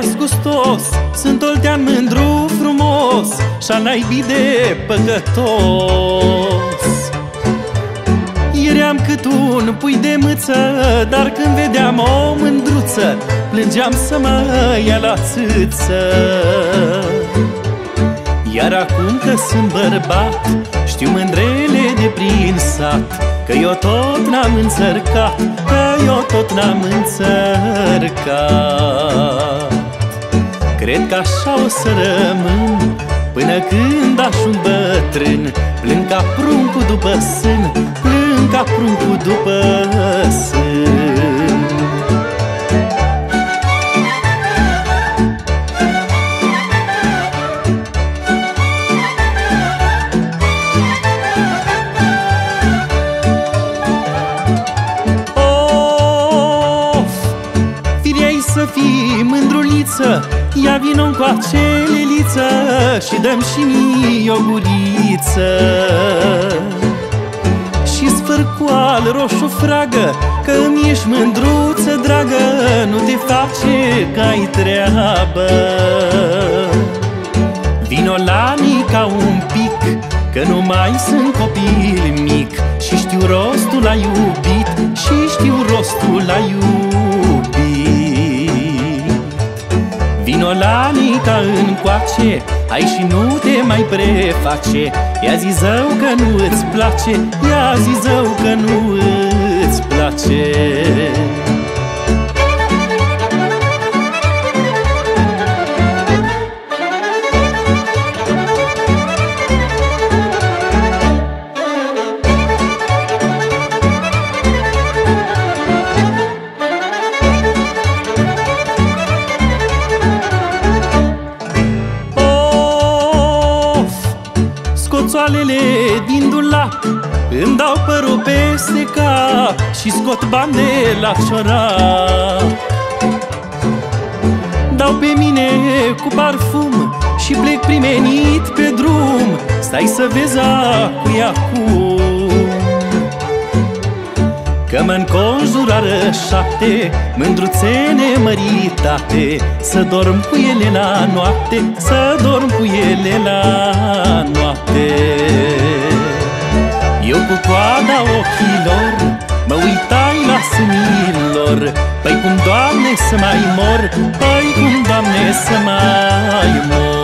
negustos Sunt oltean mândru frumos Și-a naibii de păcătos. Eram cât un pui de mâță Dar când vedeam o mândruță Plângeam să mă ia la țâță. Iar acum că sunt bărbat Știu mândrele de prin sat Că eu tot n-am înțărcat Că eu tot n-am înțărcat Cred că așa o să rămân Până când ajung bătrân. Plâng ca pruncul după sân Plâng ca pruncul după să fii mândruliță Ia vino încoace, Liliță Și dăm și mie o guriță Și sfârcoal roșu fragă Că îmi ești mândruță, dragă Nu te face că ai treabă. Vino la mica un pic Că nu mai sunt copil mic Și știu rostul la iubit Și știu rostul la iubit Vino la mica încoace Hai și nu te mai preface. Ia zi zău că nu îți place Ia zi zău că nu îți place scoțoalele din dulap Îmi dau părul peste cap Și scot bani de la ciorap Dau pe mine cu parfum Și plec primenit pe drum. Stai să vezi acui acum Că mă înconjurară șapte Mândruțene măritate Să dorm cu ele la noapte Să dorm cu ele la noapte. Eu cu coada ochilor Mă uitai la sânilor Păi cum, Doamne, să mai mor Păi cum, Doamne, să mai